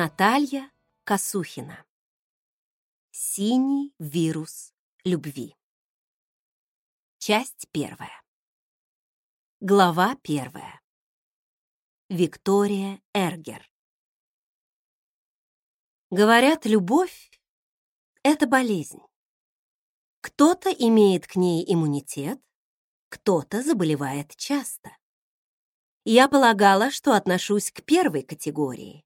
Наталья Косухина. Синий вирус любви. Часть первая. Глава первая. Виктория Эргер. Говорят, любовь — это болезнь. Кто-то имеет к ней иммунитет, кто-то заболевает часто. Я полагала, что отношусь к первой категории,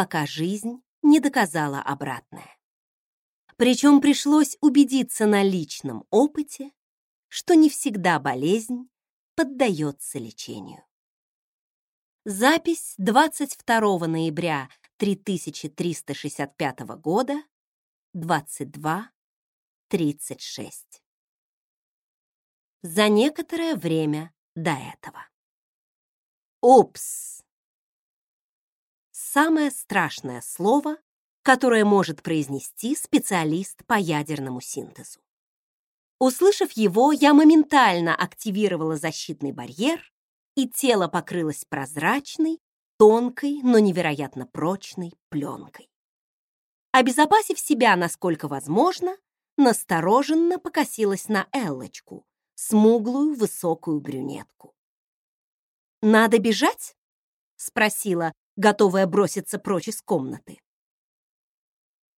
пока жизнь не доказала обратное. Причем пришлось убедиться на личном опыте, что не всегда болезнь поддается лечению. Запись 22 ноября 3365 года, 22.36. За некоторое время до этого. Упс! Самое страшное слово, которое может произнести специалист по ядерному синтезу. Услышав его, я моментально активировала защитный барьер, и тело покрылось прозрачной, тонкой, но невероятно прочной пленкой. Обезопасив себя насколько возможно, настороженно покосилась на Эллочку, смуглую высокую брюнетку. «Надо бежать?» — спросила, готовая броситься прочь из комнаты.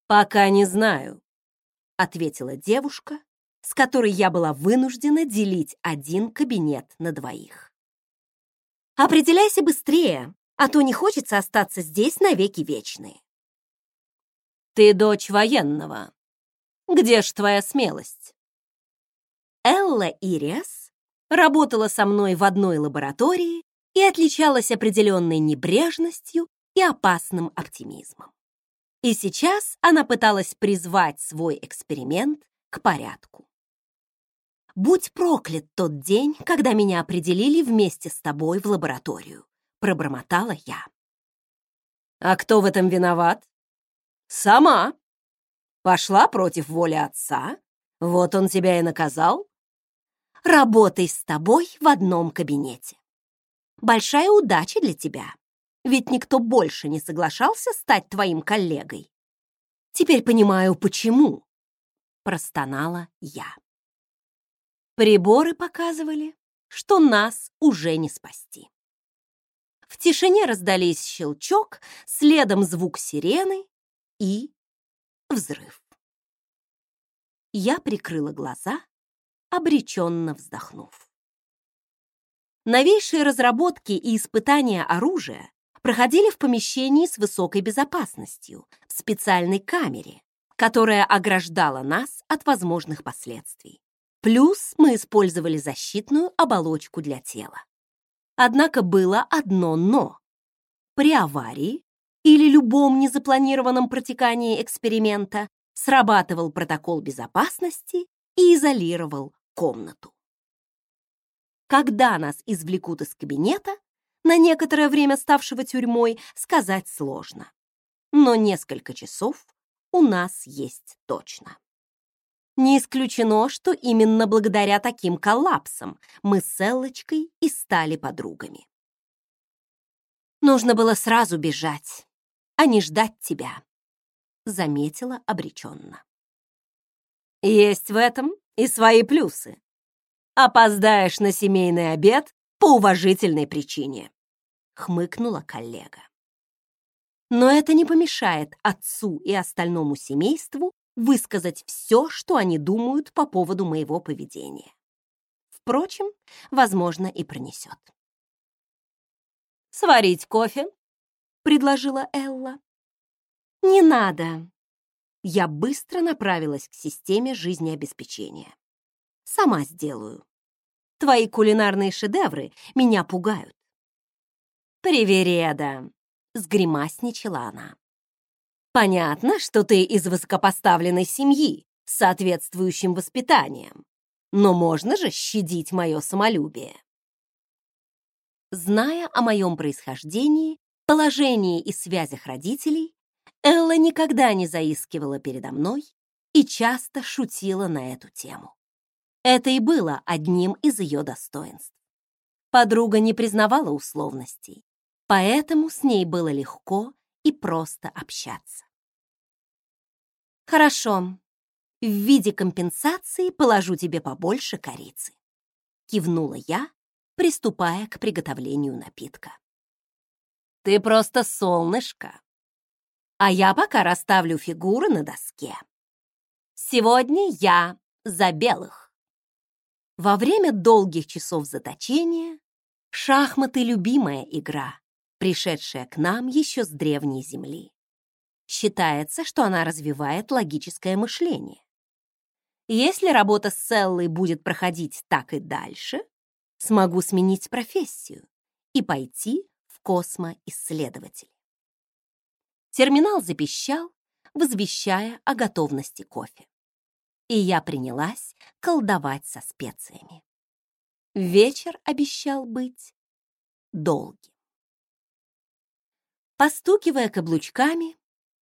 «Пока не знаю», — ответила девушка, с которой я была вынуждена делить один кабинет на двоих. «Определяйся быстрее, а то не хочется остаться здесь навеки вечные». «Ты дочь военного. Где ж твоя смелость?» Элла Ириас работала со мной в одной лаборатории и отличалась определенной небрежностью и опасным оптимизмом. И сейчас она пыталась призвать свой эксперимент к порядку. «Будь проклят тот день, когда меня определили вместе с тобой в лабораторию», пробормотала я. «А кто в этом виноват?» «Сама. Пошла против воли отца. Вот он тебя и наказал». «Работай с тобой в одном кабинете большая удача для тебя, ведь никто больше не соглашался стать твоим коллегой. Теперь понимаю, почему, простонала я. Приборы показывали, что нас уже не спасти. В тишине раздались щелчок, следом звук сирены и взрыв. Я прикрыла глаза, обреченно вздохнув. Новейшие разработки и испытания оружия проходили в помещении с высокой безопасностью, в специальной камере, которая ограждала нас от возможных последствий. Плюс мы использовали защитную оболочку для тела. Однако было одно «но». При аварии или любом незапланированном протекании эксперимента срабатывал протокол безопасности и изолировал комнату. Когда нас извлекут из кабинета, на некоторое время ставшего тюрьмой, сказать сложно. Но несколько часов у нас есть точно. Не исключено, что именно благодаря таким коллапсам мы с Эллочкой и стали подругами. Нужно было сразу бежать, а не ждать тебя, заметила обреченно. Есть в этом и свои плюсы, опоздаешь на семейный обед по уважительной причине», — хмыкнула коллега. Но это не помешает отцу и остальному семейству высказать все, что они думают по поводу моего поведения. Впрочем, возможно, и пронесет. «Сварить кофе?» — предложила Элла. «Не надо». Я быстро направилась к системе жизнеобеспечения. Сама сделаю. Твои кулинарные шедевры меня пугают. «Привереда!» — сгримасничала она. «Понятно, что ты из высокопоставленной семьи с соответствующим воспитанием, но можно же щадить мое самолюбие». Зная о моем происхождении, положении и связях родителей, Элла никогда не заискивала передо мной и часто шутила на эту тему. Это и было одним из ее достоинств. Подруга не признавала условностей, поэтому с ней было легко и просто общаться. Хорошо, в виде компенсации положу тебе побольше корицы. Кивнула я, приступая к приготовлению напитка. Ты просто солнышко. А я пока расставлю фигуры на доске. Сегодня я за белых. Во время долгих часов заточения шахматы — любимая игра, пришедшая к нам еще с древней земли. Считается, что она развивает логическое мышление. Если работа с Селлой будет проходить так и дальше, смогу сменить профессию и пойти в космоисследователь. Терминал запищал, возвещая о готовности кофе. И я принялась колдовать со специями. Вечер обещал быть долгим. Постукивая каблучками,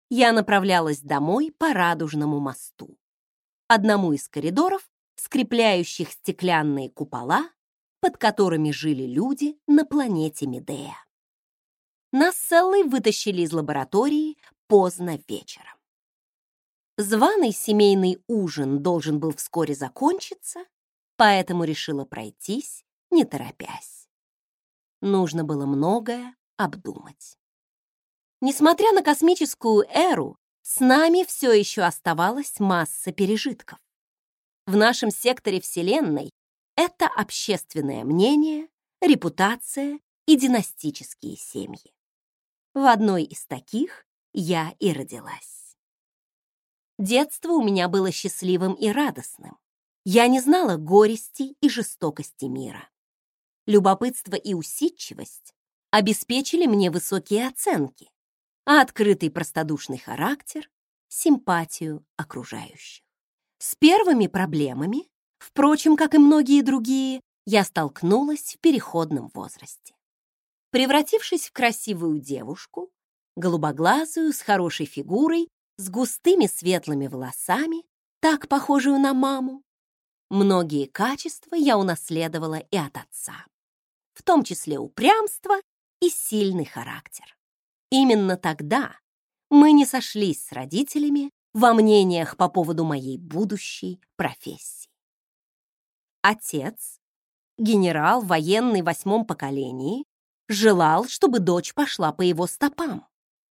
я направлялась домой по Радужному мосту, одному из коридоров, скрепляющих стеклянные купола, под которыми жили люди на планете Медея. Нас с Эллой вытащили из лаборатории поздно вечером. Званый семейный ужин должен был вскоре закончиться, поэтому решила пройтись, не торопясь. Нужно было многое обдумать. Несмотря на космическую эру, с нами все еще оставалась масса пережитков. В нашем секторе Вселенной это общественное мнение, репутация и династические семьи. В одной из таких я и родилась. Детство у меня было счастливым и радостным. Я не знала горести и жестокости мира. Любопытство и усидчивость обеспечили мне высокие оценки, а открытый простодушный характер — симпатию окружающих. С первыми проблемами, впрочем, как и многие другие, я столкнулась в переходном возрасте превратившись в красивую девушку, голубоглазую, с хорошей фигурой, с густыми светлыми волосами, так похожую на маму. Многие качества я унаследовала и от отца, в том числе упрямство и сильный характер. Именно тогда мы не сошлись с родителями во мнениях по поводу моей будущей профессии. Отец, генерал военный восьмом поколении, желал, чтобы дочь пошла по его стопам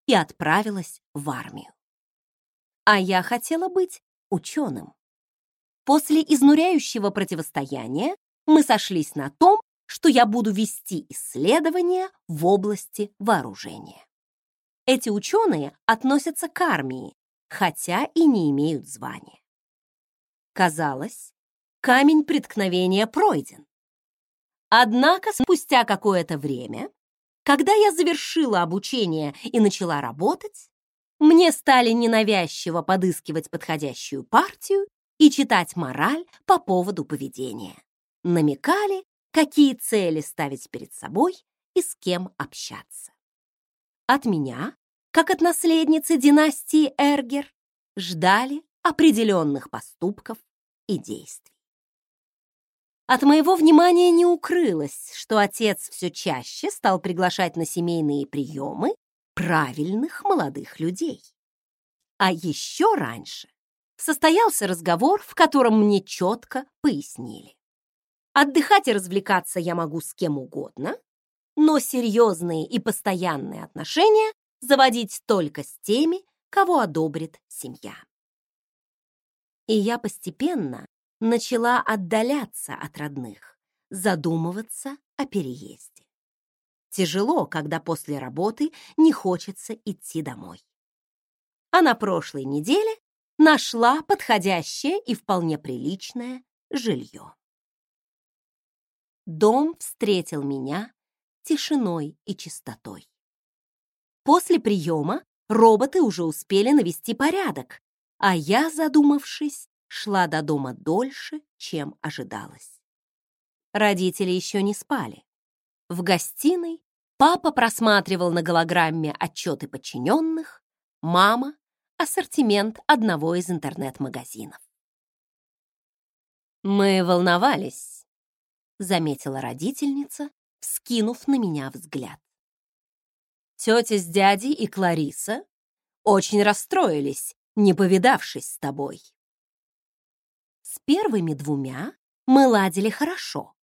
и отправилась в армию. А я хотела быть ученым. После изнуряющего противостояния мы сошлись на том, что я буду вести исследования в области вооружения. Эти ученые относятся к армии, хотя и не имеют звания. Казалось, камень преткновения пройден. Однако спустя какое-то время, когда я завершила обучение и начала работать, мне стали ненавязчиво подыскивать подходящую партию и читать мораль по поводу поведения. Намекали, какие цели ставить перед собой и с кем общаться. От меня, как от наследницы династии Эргер, ждали определенных поступков и действий. От моего внимания не укрылось, что отец все чаще стал приглашать на семейные приемы правильных молодых людей. А еще раньше состоялся разговор, в котором мне четко пояснили. Отдыхать и развлекаться я могу с кем угодно, но серьезные и постоянные отношения заводить только с теми, кого одобрит семья. И я постепенно начала отдаляться от родных, задумываться о переезде. Тяжело, когда после работы не хочется идти домой. А на прошлой неделе нашла подходящее и вполне приличное жилье. Дом встретил меня тишиной и чистотой. После приема роботы уже успели навести порядок, а я, задумавшись, шла до дома дольше, чем ожидалось. Родители еще не спали. В гостиной папа просматривал на голограмме отчеты подчиненных, мама — ассортимент одного из интернет-магазинов. «Мы волновались», — заметила родительница, скинув на меня взгляд. Тетя с дядей и Клариса очень расстроились, не повидавшись с тобой. С первыми двумя мы ладили хорошо,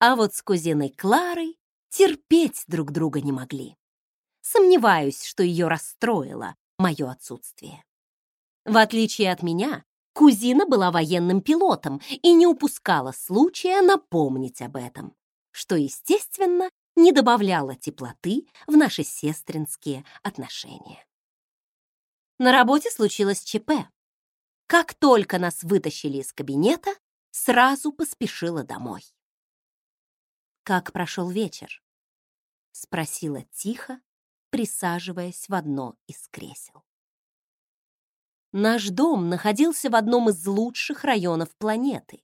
а вот с кузиной Кларой терпеть друг друга не могли. Сомневаюсь, что ее расстроило мое отсутствие. В отличие от меня, кузина была военным пилотом и не упускала случая напомнить об этом, что, естественно, не добавляло теплоты в наши сестринские отношения. На работе случилось ЧП. Как только нас вытащили из кабинета, сразу поспешила домой. «Как прошел вечер?» — спросила тихо, присаживаясь в одно из кресел. Наш дом находился в одном из лучших районов планеты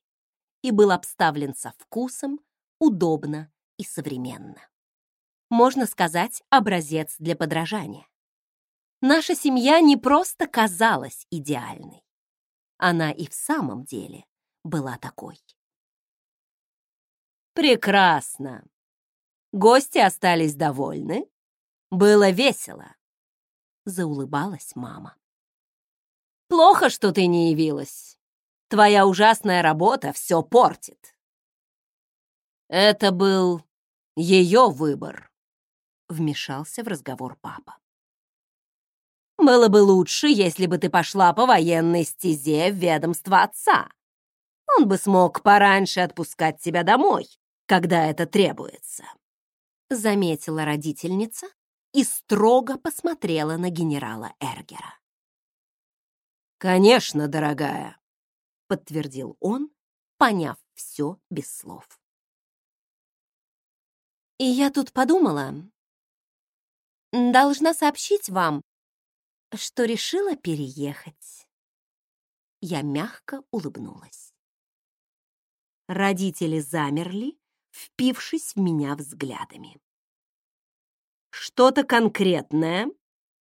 и был обставлен со вкусом, удобно и современно. Можно сказать, образец для подражания. Наша семья не просто казалась идеальной. Она и в самом деле была такой. Прекрасно. Гости остались довольны. Было весело. Заулыбалась мама. Плохо, что ты не явилась. Твоя ужасная работа все портит. Это был ее выбор, вмешался в разговор папа. Было бы лучше, если бы ты пошла по военной стезе в ведомство отца. Он бы смог пораньше отпускать тебя домой, когда это требуется. Заметила родительница и строго посмотрела на генерала Эргера. «Конечно, дорогая», — подтвердил он, поняв все без слов. И я тут подумала, должна сообщить вам, что решила переехать. Я мягко улыбнулась. Родители замерли, впившись в меня взглядами. «Что-то конкретное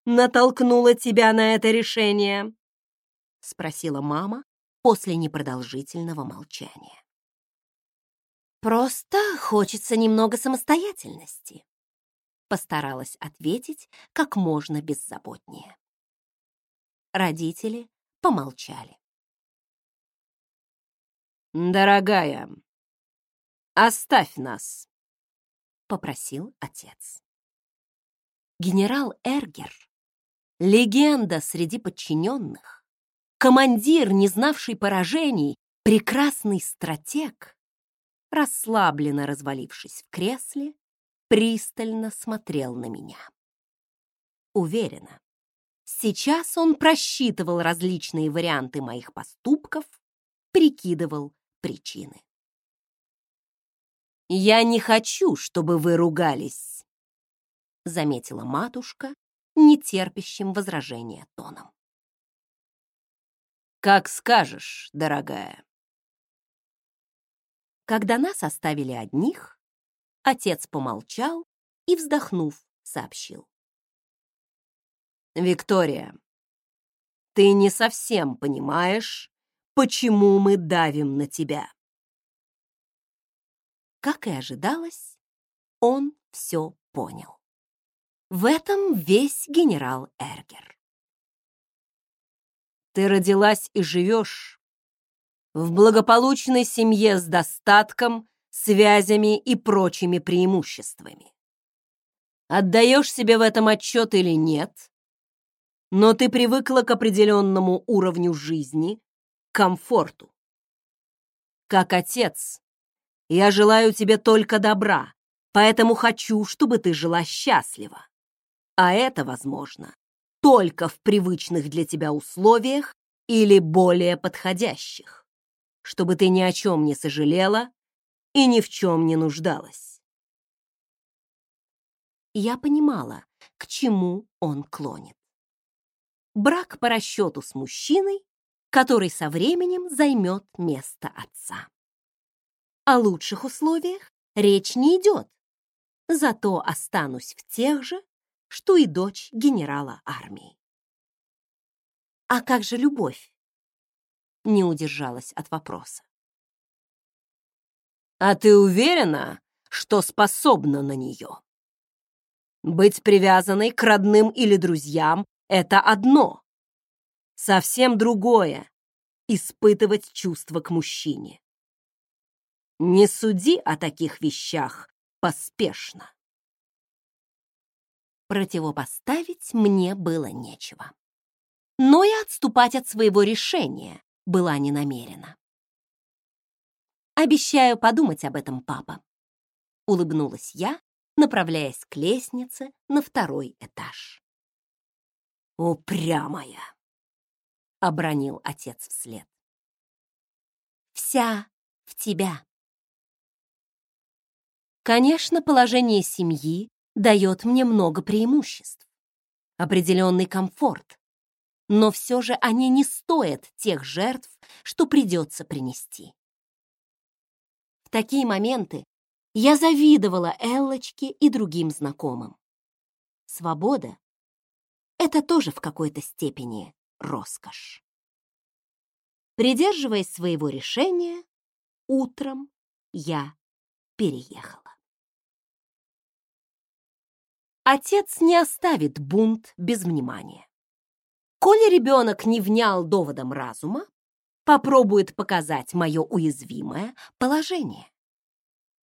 натолкнуло тебя на это решение?» — спросила мама после непродолжительного молчания. «Просто хочется немного самостоятельности», — постаралась ответить как можно беззаботнее. Родители помолчали. «Дорогая, оставь нас», — попросил отец. Генерал Эргер, легенда среди подчиненных, командир, не знавший поражений, прекрасный стратег, расслабленно развалившись в кресле, пристально смотрел на меня. Уверена, сейчас он просчитывал различные варианты моих поступков, прикидывал причины. «Я не хочу, чтобы вы ругались», — заметила матушка, нетерпящим возражения тоном. «Как скажешь, дорогая». Когда нас оставили одних, отец помолчал и, вздохнув, сообщил. «Виктория, ты не совсем понимаешь, почему мы давим на тебя». Как и ожидалось, он все понял. В этом весь генерал Эргер. Ты родилась и живешь в благополучной семье с достатком, связями и прочими преимуществами. Отдаешь себе в этом отчет или нет, но ты привыкла к определенному уровню жизни, к комфорту. Как отец, я желаю тебе только добра, поэтому хочу, чтобы ты жила счастливо. А это возможно только в привычных для тебя условиях или более подходящих чтобы ты ни о чем не сожалела и ни в чем не нуждалась. Я понимала, к чему он клонит. Брак по расчету с мужчиной, который со временем займет место отца. О лучших условиях речь не идет, зато останусь в тех же, что и дочь генерала армии. А как же любовь? не удержалась от вопроса. «А ты уверена, что способна на нее?» Быть привязанной к родным или друзьям — это одно. Совсем другое — испытывать чувства к мужчине. Не суди о таких вещах поспешно. Противопоставить мне было нечего. Но и отступать от своего решения была не намерена. «Обещаю подумать об этом, папа», — улыбнулась я, направляясь к лестнице на второй этаж. «Упрямая!» — обронил отец вслед. «Вся в тебя». Конечно, положение семьи дает мне много преимуществ, определенный комфорт, но все же они не стоят тех жертв, что придется принести. В такие моменты я завидовала Эллочке и другим знакомым. Свобода — это тоже в какой-то степени роскошь. Придерживаясь своего решения, утром я переехала. Отец не оставит бунт без внимания. Коли ребенок не внял доводом разума, попробует показать мое уязвимое положение.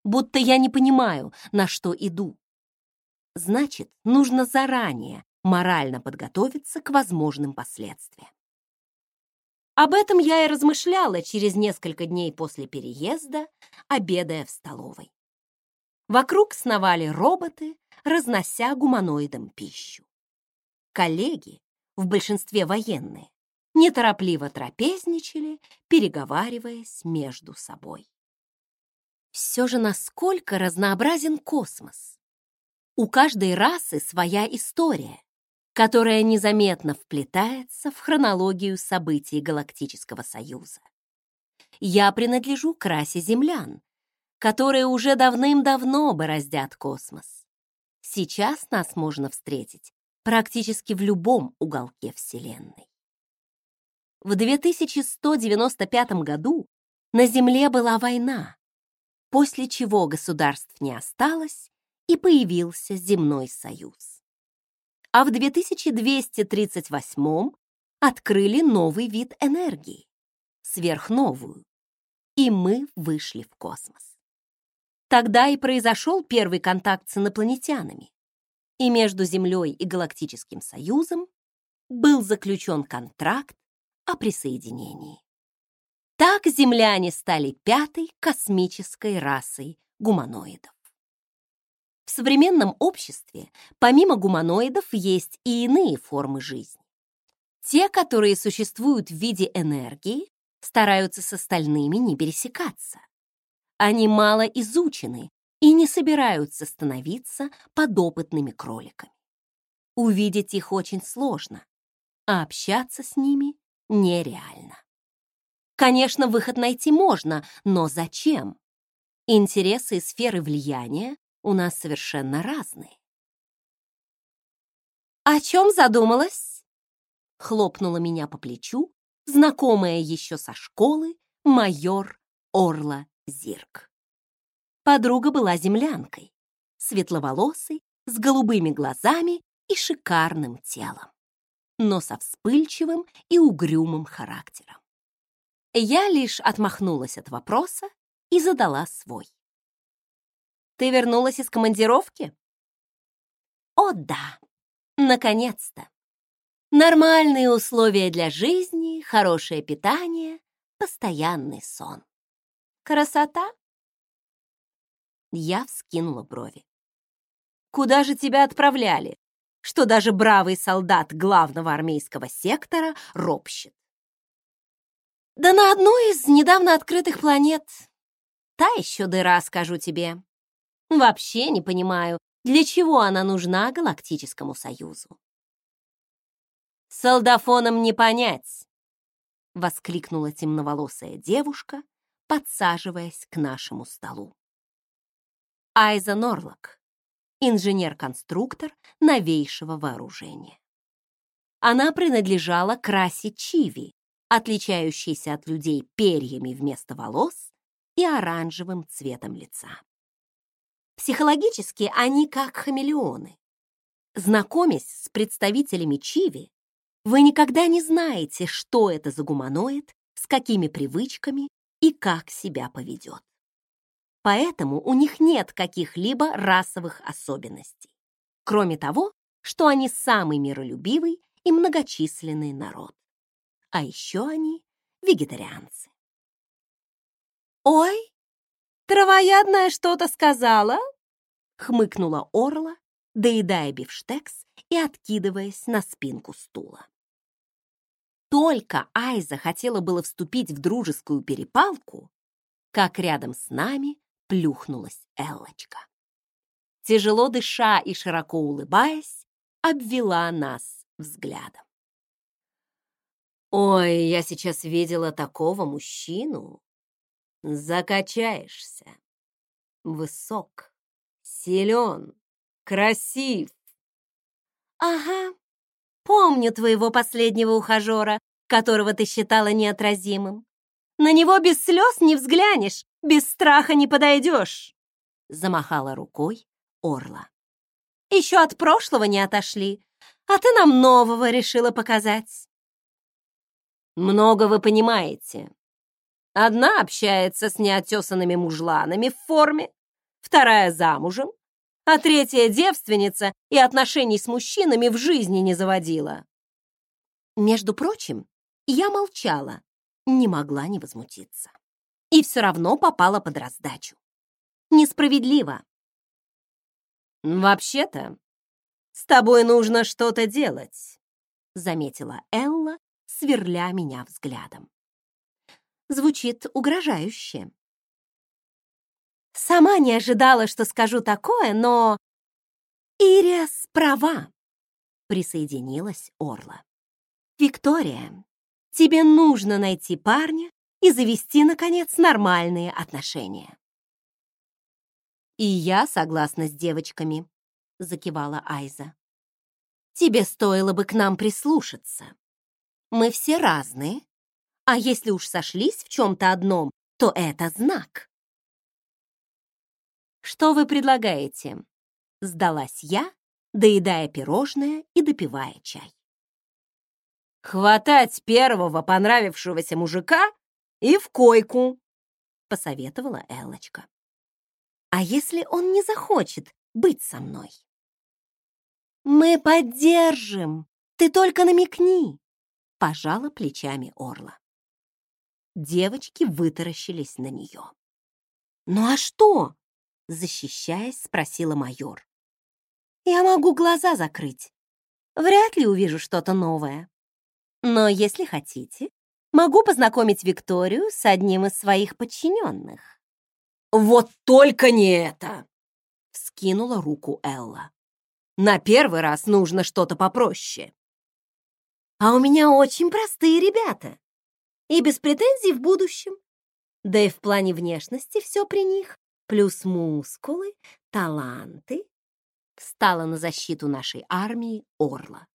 Будто я не понимаю, на что иду. Значит, нужно заранее морально подготовиться к возможным последствиям. Об этом я и размышляла через несколько дней после переезда, обедая в столовой. Вокруг сновали роботы, разнося гуманоидам пищу. Коллеги, в большинстве военные, неторопливо трапезничали, переговариваясь между собой. Все же насколько разнообразен космос. У каждой расы своя история, которая незаметно вплетается в хронологию событий Галактического Союза. Я принадлежу к расе землян, которые уже давным-давно бороздят космос. Сейчас нас можно встретить практически в любом уголке Вселенной. В 2195 году на Земле была война, после чего государств не осталось и появился Земной Союз. А в 2238 открыли новый вид энергии, сверхновую, и мы вышли в космос. Тогда и произошел первый контакт с инопланетянами, и между Землей и Галактическим Союзом был заключен контракт о присоединении. Так земляне стали пятой космической расой гуманоидов. В современном обществе помимо гуманоидов есть и иные формы жизни. Те, которые существуют в виде энергии, стараются с остальными не пересекаться. Они мало изучены и не собираются становиться подопытными кроликами. Увидеть их очень сложно, а общаться с ними нереально. Конечно, выход найти можно, но зачем? Интересы и сферы влияния у нас совершенно разные. «О чем задумалась?» Хлопнула меня по плечу знакомая еще со школы майор Орла Зирк. Подруга была землянкой, светловолосой, с голубыми глазами и шикарным телом, но со вспыльчивым и угрюмым характером. Я лишь отмахнулась от вопроса и задала свой. «Ты вернулась из командировки?» «О, да! Наконец-то! Нормальные условия для жизни, хорошее питание, постоянный сон. Красота?» Я вскинула брови. «Куда же тебя отправляли, что даже бравый солдат главного армейского сектора ропщет?» «Да на одну из недавно открытых планет. Та еще дыра, скажу тебе. Вообще не понимаю, для чего она нужна Галактическому Союзу». «Солдафоном не понять!» — воскликнула темноволосая девушка, подсаживаясь к нашему столу. Айза Норлок, инженер-конструктор новейшего вооружения. Она принадлежала к расе Чиви, отличающейся от людей перьями вместо волос и оранжевым цветом лица. Психологически они как хамелеоны. Знакомясь с представителями Чиви, вы никогда не знаете, что это за гуманоид, с какими привычками и как себя поведет. Поэтому у них нет каких-либо расовых особенностей, кроме того, что они самый миролюбивый и многочисленный народ. А еще они вегетарианцы. «Ой, травоядная что-то сказала?» — хмыкнула Орла, доедая бифштекс и откидываясь на спинку стула. Только Айза хотела было вступить в дружескую перепалку, как рядом с нами плюхнулась Эллочка. Тяжело дыша и широко улыбаясь, обвела нас взглядом. «Ой, я сейчас видела такого мужчину. Закачаешься. Высок, силен, красив. Ага, помню твоего последнего ухажера, которого ты считала неотразимым. На него без слез не взглянешь, без страха не подойдешь. Замахала рукой Орла. Еще от прошлого не отошли, а ты нам нового решила показать. Много вы понимаете. Одна общается с неотесанными мужланами в форме, вторая замужем, а третья девственница и отношений с мужчинами в жизни не заводила. Между прочим, я молчала, не могла не возмутиться. И все равно попала под раздачу. Несправедливо. «Вообще-то, с тобой нужно что-то делать», — заметила Элла, сверля меня взглядом. Звучит угрожающе. Сама не ожидала, что скажу такое, но... Ириас права, присоединилась Орла. Виктория, тебе нужно найти парня и завести, наконец, нормальные отношения. И я согласна с девочками, закивала Айза. Тебе стоило бы к нам прислушаться. Мы все разные, а если уж сошлись в чем-то одном, то это знак. «Что вы предлагаете?» — сдалась я, доедая пирожное и допивая чай. «Хватать первого понравившегося мужика и в койку», — посоветовала Эллочка. «А если он не захочет быть со мной?» «Мы поддержим, ты только намекни», — пожала плечами Орла. Девочки вытаращились на нее. «Ну а что?» Защищаясь, спросила майор. «Я могу глаза закрыть. Вряд ли увижу что-то новое. Но если хотите, могу познакомить Викторию с одним из своих подчиненных». «Вот только не это!» — вскинула руку Элла. «На первый раз нужно что-то попроще». «А у меня очень простые ребята. И без претензий в будущем. Да и в плане внешности все при них плюс мускулы, таланты, встала на защиту нашей армии Орла.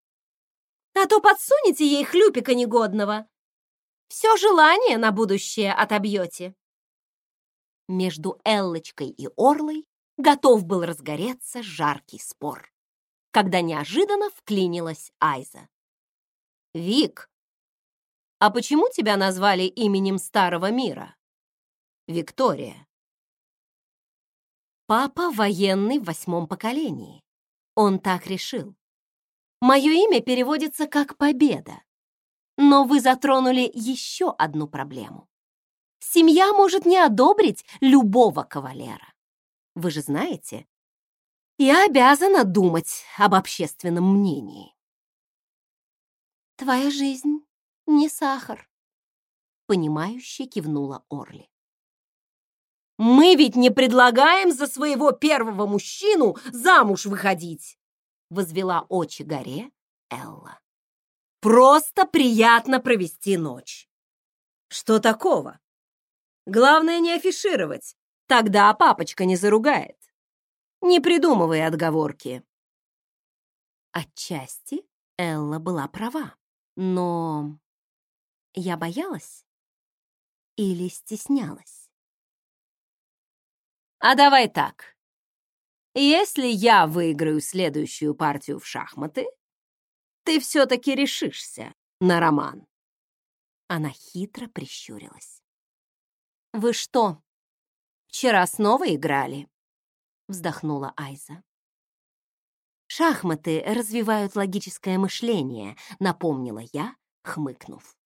А то подсунете ей хлюпика негодного. Все желание на будущее отобьете. Между Эллочкой и Орлой готов был разгореться жаркий спор, когда неожиданно вклинилась Айза. «Вик, а почему тебя назвали именем Старого Мира?» «Виктория». Папа военный в восьмом поколении. Он так решил. Мое имя переводится как «победа». Но вы затронули еще одну проблему. Семья может не одобрить любого кавалера. Вы же знаете, я обязана думать об общественном мнении. Твоя жизнь не сахар, понимающе кивнула Орли. Мы ведь не предлагаем за своего первого мужчину замуж выходить!» Возвела очи горе Элла. «Просто приятно провести ночь!» «Что такого? Главное не афишировать, тогда папочка не заругает. Не придумывай отговорки!» Отчасти Элла была права, но я боялась или стеснялась. А давай так. Если я выиграю следующую партию в шахматы, ты все-таки решишься на роман. Она хитро прищурилась. «Вы что, вчера снова играли?» Вздохнула Айза. «Шахматы развивают логическое мышление», напомнила я, хмыкнув.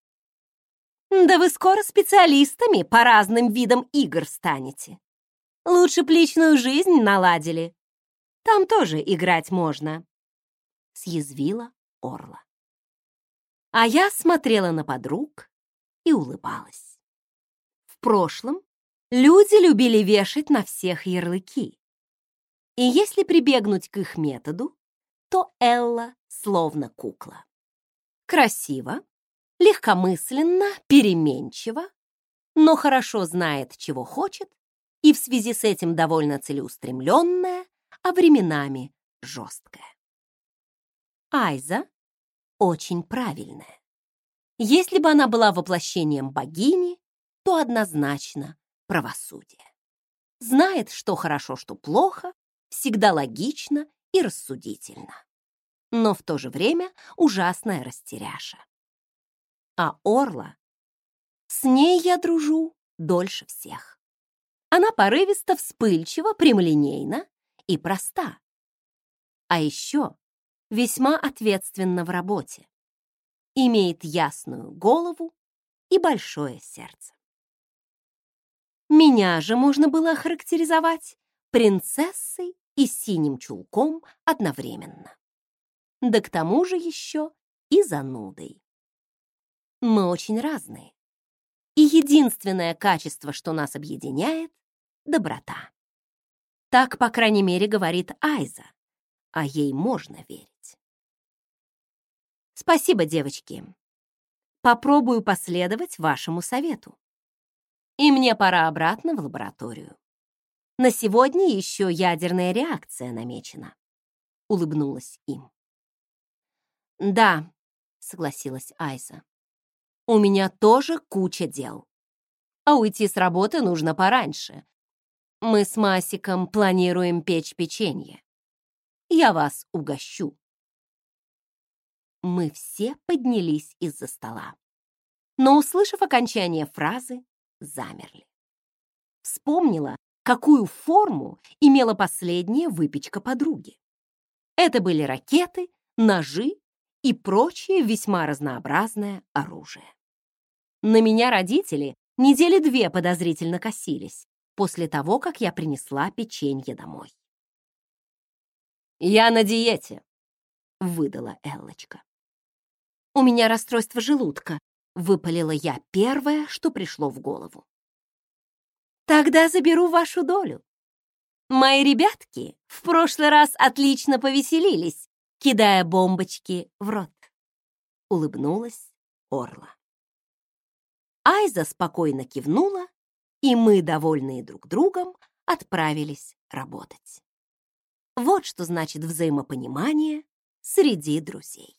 «Да вы скоро специалистами по разным видам игр станете. Лучше б личную жизнь наладили. Там тоже играть можно», — съязвила Орла. А я смотрела на подруг и улыбалась. В прошлом люди любили вешать на всех ярлыки. И если прибегнуть к их методу, то Элла словно кукла. Красиво, легкомысленно, переменчиво, но хорошо знает, чего хочет, и в связи с этим довольно целеустремленная, а временами жесткая. Айза очень правильная. Если бы она была воплощением богини, то однозначно правосудие. Знает, что хорошо, что плохо, всегда логично и рассудительно. Но в то же время ужасная растеряша. А Орла, с ней я дружу дольше всех. Она порывисто, вспыльчива, прямолинейна и проста. А еще весьма ответственна в работе, имеет ясную голову и большое сердце. Меня же можно было охарактеризовать принцессой и синим чулком одновременно. Да к тому же еще и занудой. Мы очень разные. И единственное качество, что нас объединяет — доброта. Так, по крайней мере, говорит Айза, а ей можно верить. Спасибо, девочки. Попробую последовать вашему совету. И мне пора обратно в лабораторию. На сегодня еще ядерная реакция намечена. Улыбнулась им. Да, согласилась Айза. У меня тоже куча дел. А уйти с работы нужно пораньше. Мы с Масиком планируем печь печенье. Я вас угощу. Мы все поднялись из-за стола. Но, услышав окончание фразы, замерли. Вспомнила, какую форму имела последняя выпечка подруги. Это были ракеты, ножи и прочее весьма разнообразное оружие. На меня родители недели две подозрительно косились после того, как я принесла печенье домой. «Я на диете», — выдала Эллочка. «У меня расстройство желудка», — выпалила я первое, что пришло в голову. «Тогда заберу вашу долю. Мои ребятки в прошлый раз отлично повеселились, кидая бомбочки в рот», — улыбнулась Орла. Айза спокойно кивнула, и мы, довольные друг другом, отправились работать. Вот что значит взаимопонимание среди друзей.